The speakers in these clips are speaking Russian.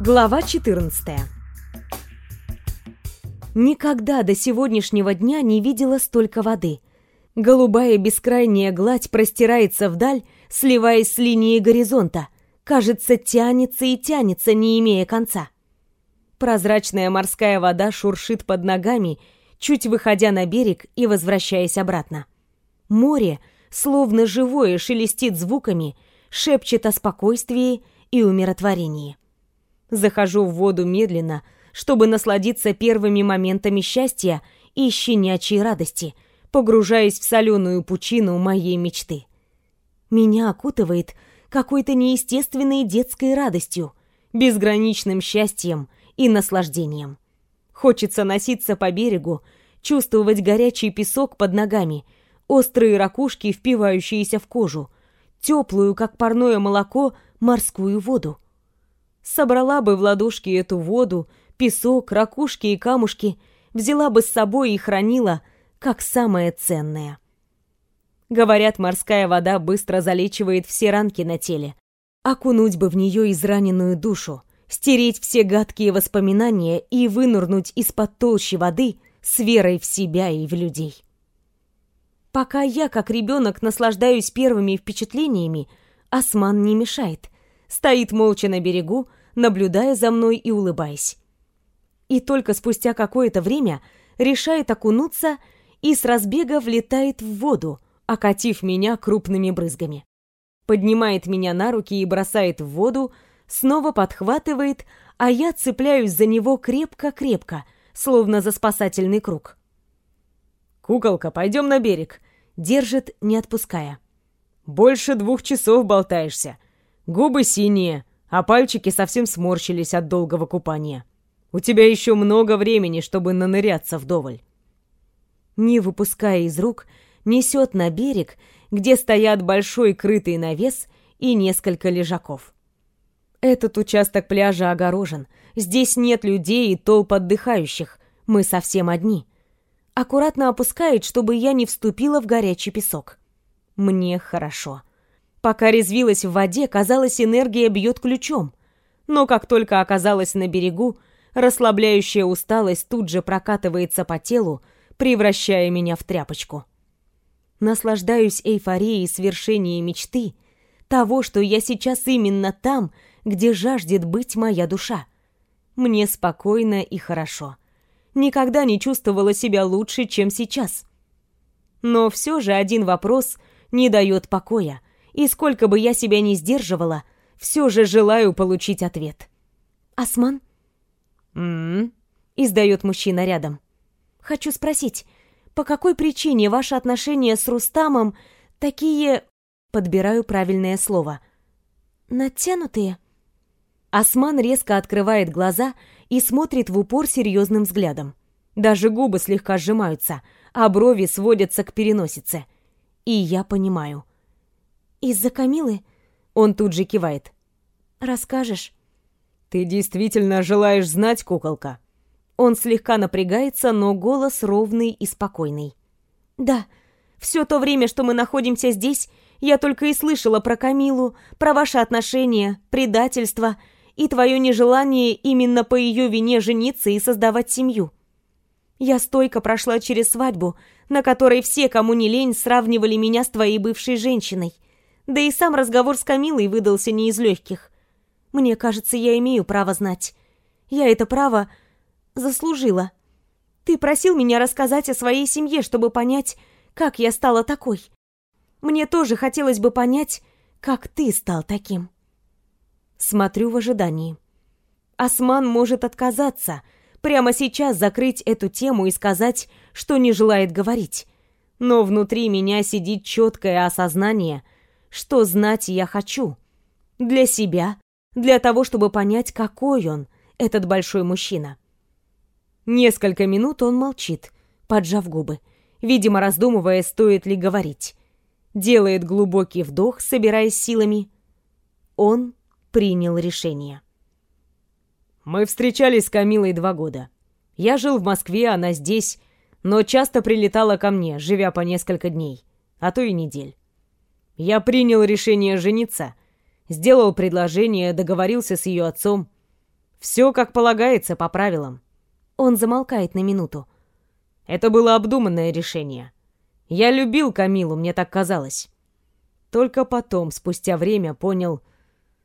Глава 14 Никогда до сегодняшнего дня не видела столько воды. Голубая бескрайняя гладь простирается вдаль, сливаясь с линией горизонта. Кажется, тянется и тянется, не имея конца. Прозрачная морская вода шуршит под ногами, чуть выходя на берег и возвращаясь обратно. Море, словно живое, шелестит звуками, шепчет о спокойствии и умиротворении. Захожу в воду медленно, чтобы насладиться первыми моментами счастья и щенячьей радости, погружаясь в соленую пучину моей мечты. Меня окутывает какой-то неестественной детской радостью, безграничным счастьем и наслаждением. Хочется носиться по берегу, чувствовать горячий песок под ногами, острые ракушки, впивающиеся в кожу, теплую, как парное молоко, морскую воду. Собрала бы в ладошки эту воду, песок, ракушки и камушки, взяла бы с собой и хранила, как самое ценное. Говорят, морская вода быстро залечивает все ранки на теле. Окунуть бы в нее израненную душу, стереть все гадкие воспоминания и вынырнуть из-под толщи воды с верой в себя и в людей. Пока я, как ребенок, наслаждаюсь первыми впечатлениями, осман не мешает — стоит молча на берегу, наблюдая за мной и улыбаясь. И только спустя какое-то время решает окунуться и с разбега влетает в воду, окатив меня крупными брызгами. Поднимает меня на руки и бросает в воду, снова подхватывает, а я цепляюсь за него крепко-крепко, словно за спасательный круг. «Куколка, пойдем на берег», — держит, не отпуская. «Больше двух часов болтаешься. Губы синие, а пальчики совсем сморщились от долгого купания. У тебя еще много времени, чтобы наныряться вдоволь. Не выпуская из рук, несет на берег, где стоят большой крытый навес и несколько лежаков. Этот участок пляжа огорожен. Здесь нет людей и толп отдыхающих. Мы совсем одни. Аккуратно опускает, чтобы я не вступила в горячий песок. Мне хорошо. Пока резвилась в воде, казалось, энергия бьет ключом. Но как только оказалась на берегу, расслабляющая усталость тут же прокатывается по телу, превращая меня в тряпочку. Наслаждаюсь эйфорией свершения мечты, того, что я сейчас именно там, где жаждет быть моя душа. Мне спокойно и хорошо. Никогда не чувствовала себя лучше, чем сейчас. Но все же один вопрос не дает покоя — и сколько бы я себя ни сдерживала, все же желаю получить ответ. «Осман?» «М-м-м», издает мужчина рядом. «Хочу спросить, по какой причине ваши отношения с Рустамом такие...» Подбираю правильное слово. «Натянутые?» Осман резко открывает глаза и смотрит в упор серьезным взглядом. Даже губы слегка сжимаются, а брови сводятся к переносице. И я понимаю. «Из-за Камилы?» Он тут же кивает. «Расскажешь?» «Ты действительно желаешь знать, куколка?» Он слегка напрягается, но голос ровный и спокойный. «Да, все то время, что мы находимся здесь, я только и слышала про Камилу, про ваши отношения, предательство и твое нежелание именно по ее вине жениться и создавать семью. Я стойко прошла через свадьбу, на которой все, кому не лень, сравнивали меня с твоей бывшей женщиной. Да и сам разговор с Камилой выдался не из легких. Мне кажется, я имею право знать. Я это право заслужила. Ты просил меня рассказать о своей семье, чтобы понять, как я стала такой. Мне тоже хотелось бы понять, как ты стал таким. Смотрю в ожидании. Осман может отказаться, прямо сейчас закрыть эту тему и сказать, что не желает говорить. Но внутри меня сидит четкое осознание — что знать я хочу. Для себя, для того, чтобы понять, какой он, этот большой мужчина. Несколько минут он молчит, поджав губы, видимо, раздумывая, стоит ли говорить. Делает глубокий вдох, собираясь силами. Он принял решение. Мы встречались с Камилой два года. Я жил в Москве, она здесь, но часто прилетала ко мне, живя по несколько дней, а то и недель. Я принял решение жениться, сделал предложение, договорился с ее отцом. Все как полагается, по правилам. Он замолкает на минуту. Это было обдуманное решение. Я любил Камилу, мне так казалось. Только потом, спустя время, понял,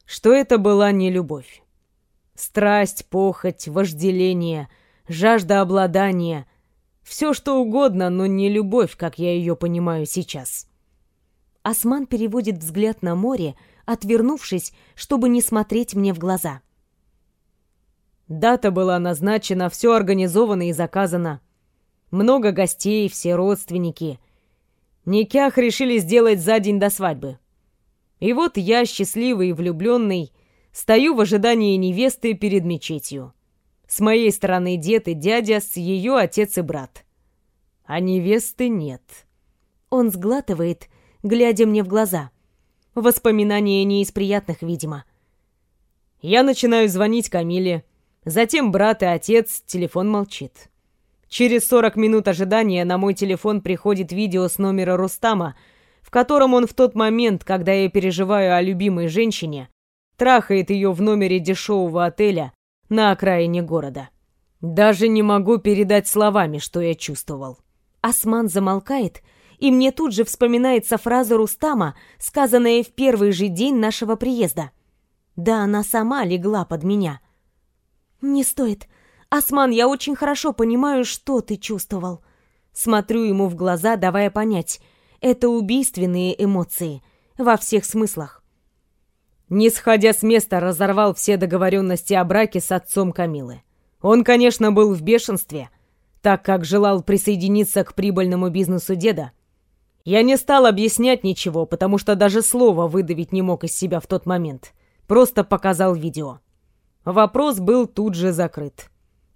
что это была не любовь. Страсть, похоть, вожделение, жажда обладания — все что угодно, но не любовь, как я ее понимаю сейчас. Осман переводит взгляд на море, отвернувшись, чтобы не смотреть мне в глаза. Дата была назначена, все организовано и заказано. Много гостей, все родственники. Никях решили сделать за день до свадьбы. И вот я, счастливый и влюбленный, стою в ожидании невесты перед мечетью. С моей стороны дед и дядя, с ее отец и брат. А невесты нет. Он сглатывает, глядя мне в глаза. Воспоминания не из приятных, видимо. Я начинаю звонить Камиле, Затем брат и отец, телефон молчит. Через 40 минут ожидания на мой телефон приходит видео с номера Рустама, в котором он в тот момент, когда я переживаю о любимой женщине, трахает ее в номере дешевого отеля на окраине города. Даже не могу передать словами, что я чувствовал. Осман замолкает, и мне тут же вспоминается фраза Рустама, сказанная в первый же день нашего приезда. Да она сама легла под меня. «Не стоит. Осман, я очень хорошо понимаю, что ты чувствовал». Смотрю ему в глаза, давая понять. Это убийственные эмоции. Во всех смыслах. Не сходя с места, разорвал все договоренности о браке с отцом Камилы. Он, конечно, был в бешенстве, так как желал присоединиться к прибыльному бизнесу деда. Я не стал объяснять ничего, потому что даже слова выдавить не мог из себя в тот момент. Просто показал видео. Вопрос был тут же закрыт.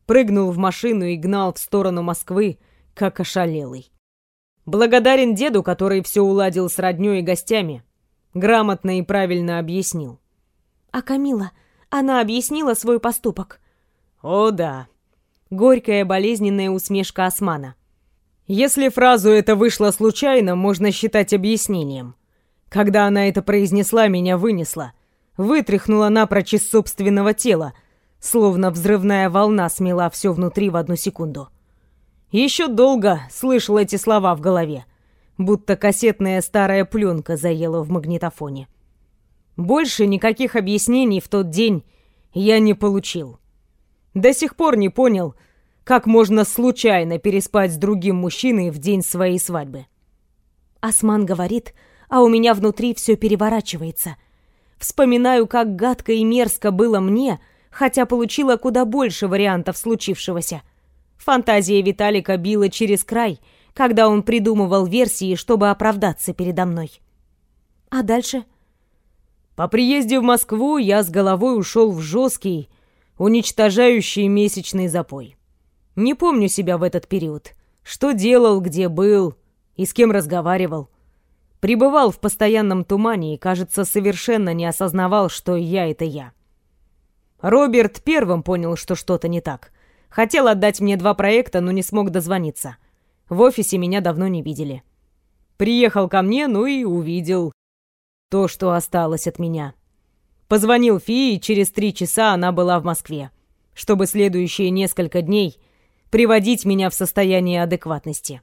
Прыгнул в машину и гнал в сторону Москвы, как ошалелый. Благодарен деду, который все уладил с роднёй и гостями. Грамотно и правильно объяснил. А Камила, она объяснила свой поступок? О, да. Горькая болезненная усмешка Османа. Если фразу «это вышло случайно» можно считать объяснением. Когда она это произнесла, меня вынесло вытряхнула напрочь из собственного тела, словно взрывная волна смела все внутри в одну секунду. Еще долго слышал эти слова в голове, будто кассетная старая пленка заела в магнитофоне. Больше никаких объяснений в тот день я не получил. До сих пор не понял, как можно случайно переспать с другим мужчиной в день своей свадьбы. Осман говорит, а у меня внутри все переворачивается — Вспоминаю, как гадко и мерзко было мне, хотя получила куда больше вариантов случившегося. Фантазия Виталика била через край, когда он придумывал версии, чтобы оправдаться передо мной. А дальше? По приезде в Москву я с головой ушел в жесткий, уничтожающий месячный запой. Не помню себя в этот период. Что делал, где был и с кем разговаривал. Пребывал в постоянном тумане и, кажется, совершенно не осознавал, что я — это я. Роберт первым понял, что что-то не так. Хотел отдать мне два проекта, но не смог дозвониться. В офисе меня давно не видели. Приехал ко мне, ну и увидел то, что осталось от меня. Позвонил Фи, и через три часа она была в Москве, чтобы следующие несколько дней приводить меня в состояние адекватности.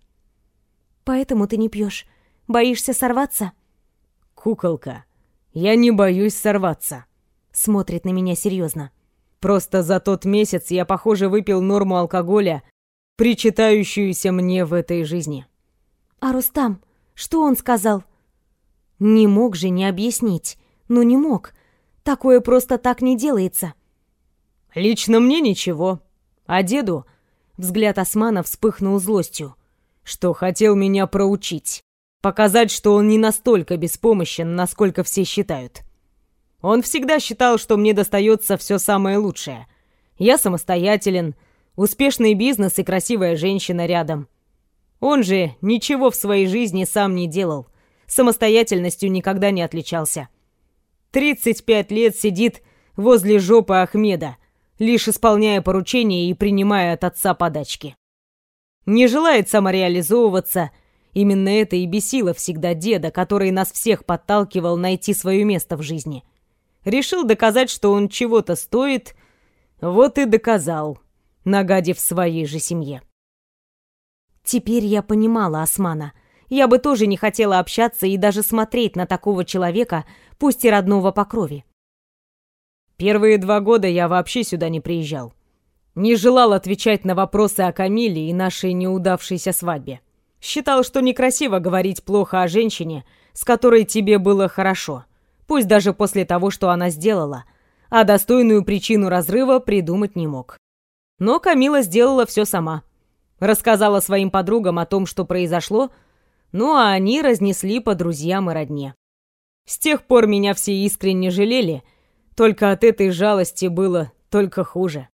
«Поэтому ты не пьешь?» Боишься сорваться?» «Куколка, я не боюсь сорваться», — смотрит на меня серьезно. «Просто за тот месяц я, похоже, выпил норму алкоголя, причитающуюся мне в этой жизни». «А Рустам, что он сказал?» «Не мог же не объяснить. Ну, не мог. Такое просто так не делается». «Лично мне ничего. А деду...» Взгляд Османа вспыхнул злостью. «Что хотел меня проучить. Показать, что он не настолько беспомощен, насколько все считают. Он всегда считал, что мне достается все самое лучшее. Я самостоятелен, успешный бизнес и красивая женщина рядом. Он же ничего в своей жизни сам не делал, самостоятельностью никогда не отличался. 35 лет сидит возле жопы Ахмеда, лишь исполняя поручения и принимая от отца подачки. Не желает самореализовываться – Именно это и бесило всегда деда, который нас всех подталкивал найти свое место в жизни. Решил доказать, что он чего-то стоит, Вот и доказал, нагадив своей же семье. Теперь я понимала Османа. Я бы тоже не хотела общаться и даже смотреть на такого человека, пусть и родного по крови. Первые два года я вообще сюда не приезжал. Не желал отвечать на вопросы о Камиле и нашей неудавшейся свадьбе. Считал, что некрасиво говорить плохо о женщине, с которой тебе было хорошо, пусть даже после того, что она сделала, а достойную причину разрыва придумать не мог. Но Камила сделала все сама. Рассказала своим подругам о том, что произошло, ну а они разнесли по друзьям и родне. С тех пор меня все искренне жалели, только от этой жалости было только хуже.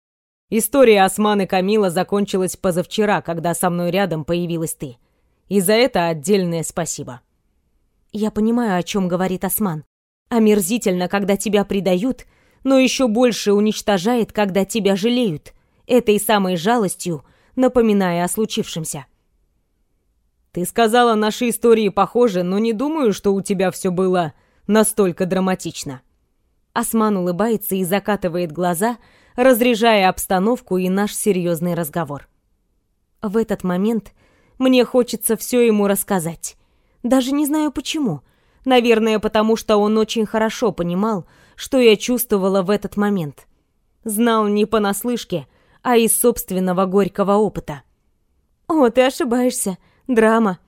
История Осман и Камила закончилась позавчера, когда со мной рядом появилась ты. И за это отдельное спасибо. Я понимаю, о чем говорит Осман. Омерзительно, когда тебя предают, но еще больше уничтожает, когда тебя жалеют, этой самой жалостью, напоминая о случившемся. Ты сказала, наши истории похожи, но не думаю, что у тебя все было настолько драматично. Осман улыбается и закатывает глаза, разряжая обстановку и наш серьезный разговор. В этот момент мне хочется все ему рассказать. Даже не знаю почему. Наверное, потому что он очень хорошо понимал, что я чувствовала в этот момент. Знал не понаслышке, а из собственного горького опыта. «О, ты ошибаешься. Драма».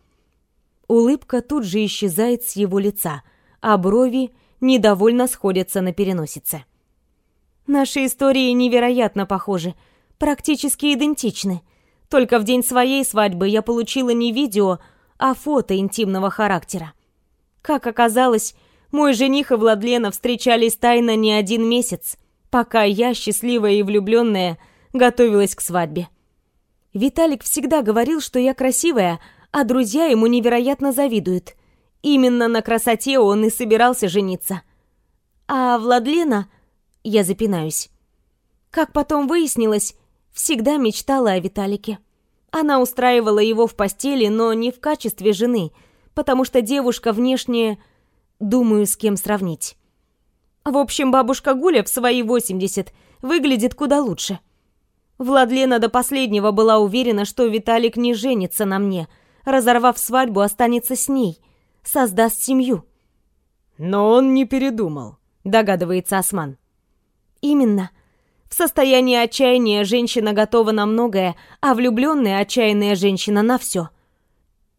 Улыбка тут же исчезает с его лица, а брови недовольно сходятся на переносице. Наши истории невероятно похожи, практически идентичны. Только в день своей свадьбы я получила не видео, а фото интимного характера. Как оказалось, мой жених и Владлена встречались тайно не один месяц, пока я, счастливая и влюбленная, готовилась к свадьбе. Виталик всегда говорил, что я красивая, а друзья ему невероятно завидуют. Именно на красоте он и собирался жениться. А Владлена... Я запинаюсь. Как потом выяснилось, всегда мечтала о Виталике. Она устраивала его в постели, но не в качестве жены, потому что девушка внешне... Думаю, с кем сравнить. В общем, бабушка Гуля в свои 80 выглядит куда лучше. Владлена до последнего была уверена, что Виталик не женится на мне, разорвав свадьбу, останется с ней, создаст семью. Но он не передумал, догадывается Осман. Именно. В состоянии отчаяния женщина готова на многое, а влюбленная отчаянная женщина на все.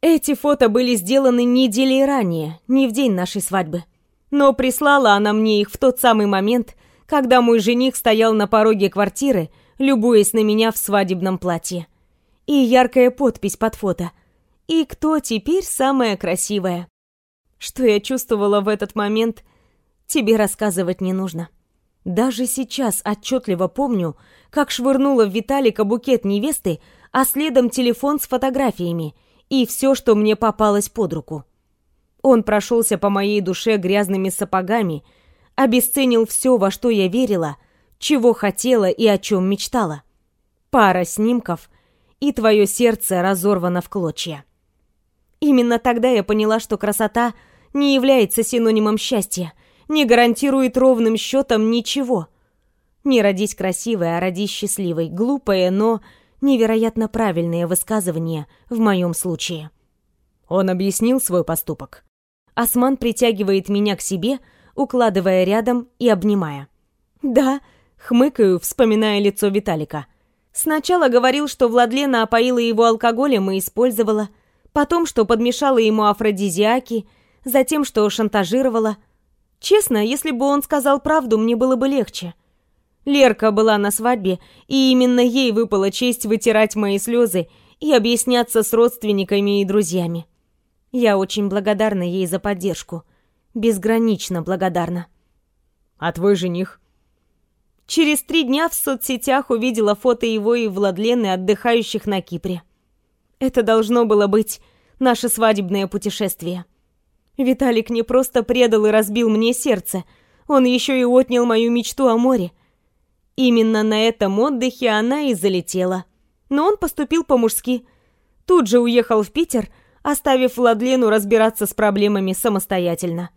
Эти фото были сделаны недели ранее, не в день нашей свадьбы. Но прислала она мне их в тот самый момент, когда мой жених стоял на пороге квартиры, любуясь на меня в свадебном платье. И яркая подпись под фото. И кто теперь самая красивая? Что я чувствовала в этот момент, тебе рассказывать не нужно. Даже сейчас отчетливо помню, как швырнула в Виталика букет невесты, а следом телефон с фотографиями и все, что мне попалось под руку. Он прошелся по моей душе грязными сапогами, обесценил все, во что я верила, чего хотела и о чем мечтала. Пара снимков, и твое сердце разорвано в клочья. Именно тогда я поняла, что красота не является синонимом счастья, не гарантирует ровным счетом ничего. Не родись красивой, а родись счастливой. Глупое, но невероятно правильное высказывание в моем случае. Он объяснил свой поступок. Осман притягивает меня к себе, укладывая рядом и обнимая. «Да», — хмыкаю, вспоминая лицо Виталика. Сначала говорил, что Владлена опоила его алкоголем и использовала, потом, что подмешала ему афродизиаки, затем, что шантажировала — Честно, если бы он сказал правду, мне было бы легче. Лерка была на свадьбе, и именно ей выпала честь вытирать мои слезы и объясняться с родственниками и друзьями. Я очень благодарна ей за поддержку. Безгранично благодарна. А твой жених? Через три дня в соцсетях увидела фото его и Владлены, отдыхающих на Кипре. Это должно было быть наше свадебное путешествие. Виталик не просто предал и разбил мне сердце, он еще и отнял мою мечту о море. Именно на этом отдыхе она и залетела. Но он поступил по-мужски. Тут же уехал в Питер, оставив Владлену разбираться с проблемами самостоятельно.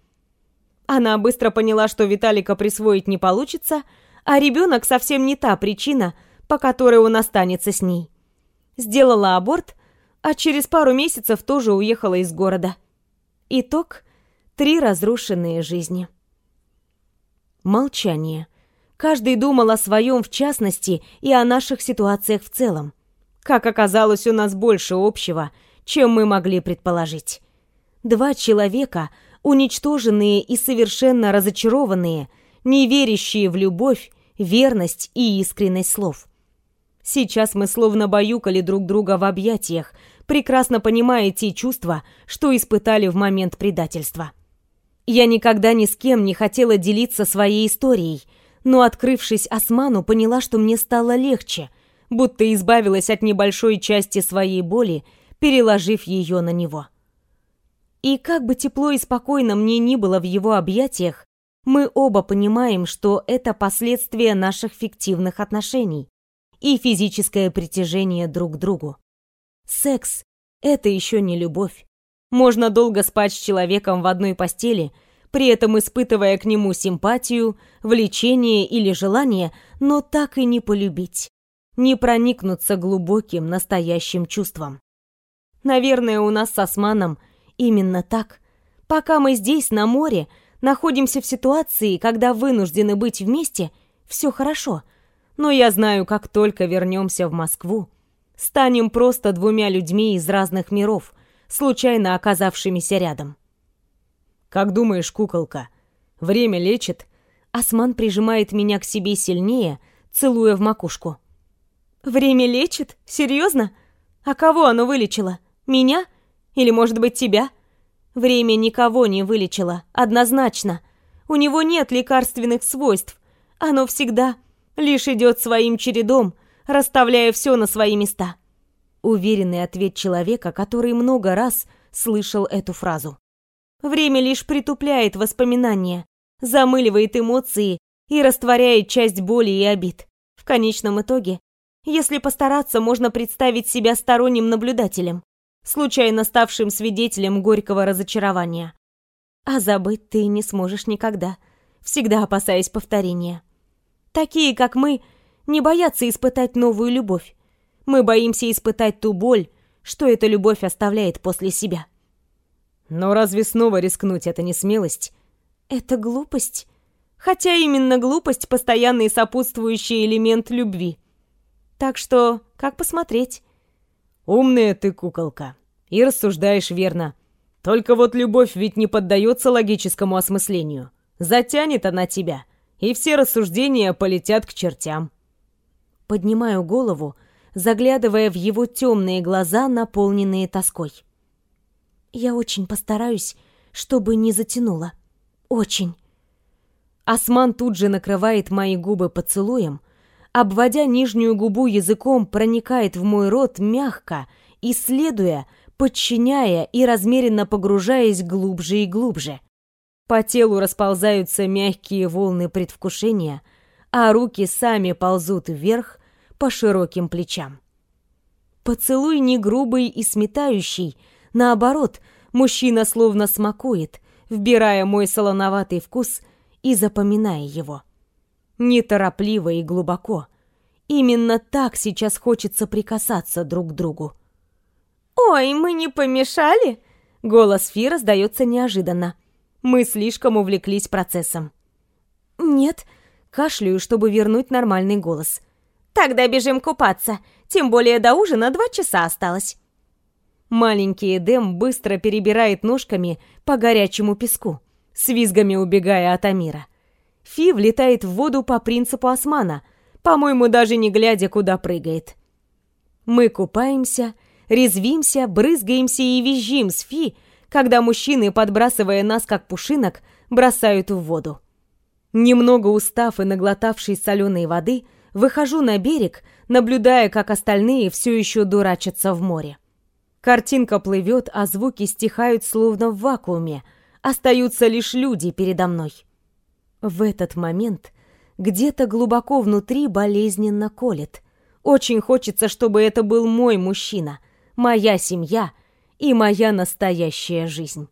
Она быстро поняла, что Виталика присвоить не получится, а ребенок совсем не та причина, по которой он останется с ней. Сделала аборт, а через пару месяцев тоже уехала из города. Итог — три разрушенные жизни. Молчание. Каждый думал о своем в частности и о наших ситуациях в целом. Как оказалось, у нас больше общего, чем мы могли предположить. Два человека, уничтоженные и совершенно разочарованные, не верящие в любовь, верность и искренность слов. Сейчас мы словно баюкали друг друга в объятиях, прекрасно понимая те чувства, что испытали в момент предательства. Я никогда ни с кем не хотела делиться своей историей, но, открывшись Осману, поняла, что мне стало легче, будто избавилась от небольшой части своей боли, переложив ее на него. И как бы тепло и спокойно мне ни было в его объятиях, мы оба понимаем, что это последствия наших фиктивных отношений и физическое притяжение друг к другу. Секс — это еще не любовь. Можно долго спать с человеком в одной постели, при этом испытывая к нему симпатию, влечение или желание, но так и не полюбить, не проникнуться глубоким настоящим чувством. Наверное, у нас с Османом именно так. Пока мы здесь, на море, находимся в ситуации, когда вынуждены быть вместе, все хорошо. Но я знаю, как только вернемся в Москву, станем просто двумя людьми из разных миров, случайно оказавшимися рядом. «Как думаешь, куколка, время лечит?» Осман прижимает меня к себе сильнее, целуя в макушку. «Время лечит? Серьезно? А кого оно вылечило? Меня? Или, может быть, тебя?» Время никого не вылечило, однозначно. У него нет лекарственных свойств. Оно всегда лишь идет своим чередом, расставляя все на свои места. Уверенный ответ человека, который много раз слышал эту фразу. Время лишь притупляет воспоминания, замыливает эмоции и растворяет часть боли и обид. В конечном итоге, если постараться, можно представить себя сторонним наблюдателем, случайно ставшим свидетелем горького разочарования. А забыть ты не сможешь никогда, всегда опасаясь повторения. Такие, как мы, не боятся испытать новую любовь. Мы боимся испытать ту боль, что эта любовь оставляет после себя. Но разве снова рискнуть это не смелость? Это глупость. Хотя именно глупость — постоянный сопутствующий элемент любви. Так что, как посмотреть? Умная ты куколка. И рассуждаешь верно. Только вот любовь ведь не поддается логическому осмыслению. Затянет она тебя, и все рассуждения полетят к чертям. Поднимаю голову, заглядывая в его темные глаза, наполненные тоской. Я очень постараюсь, чтобы не затянуло. Очень. Осман тут же накрывает мои губы поцелуем, обводя нижнюю губу языком, проникает в мой рот мягко, исследуя, подчиняя и размеренно погружаясь глубже и глубже. По телу расползаются мягкие волны предвкушения, а руки сами ползут вверх по широким плечам. Поцелуй не грубый и сметающий, наоборот, мужчина словно смакует, вбирая мой солоноватый вкус и запоминая его неторопливо и глубоко. Именно так сейчас хочется прикасаться друг к другу. «Ой, мы не помешали?» Голос Фи раздается неожиданно. Мы слишком увлеклись процессом. «Нет», кашляю, чтобы вернуть нормальный голос. «Тогда бежим купаться, тем более до ужина два часа осталось». Маленький Эдем быстро перебирает ножками по горячему песку, с визгами убегая от Амира. Фи влетает в воду по принципу османа, по-моему, даже не глядя, куда прыгает. Мы купаемся, резвимся, брызгаемся и визжим с Фи, когда мужчины, подбрасывая нас как пушинок, бросают в воду. Немного устав и наглотавшись соленой воды, выхожу на берег, наблюдая, как остальные все еще дурачатся в море. Картинка плывет, а звуки стихают словно в вакууме. Остаются лишь люди передо мной. В этот момент где-то глубоко внутри болезненно колет. Очень хочется, чтобы это был мой мужчина, моя семья и моя настоящая жизнь.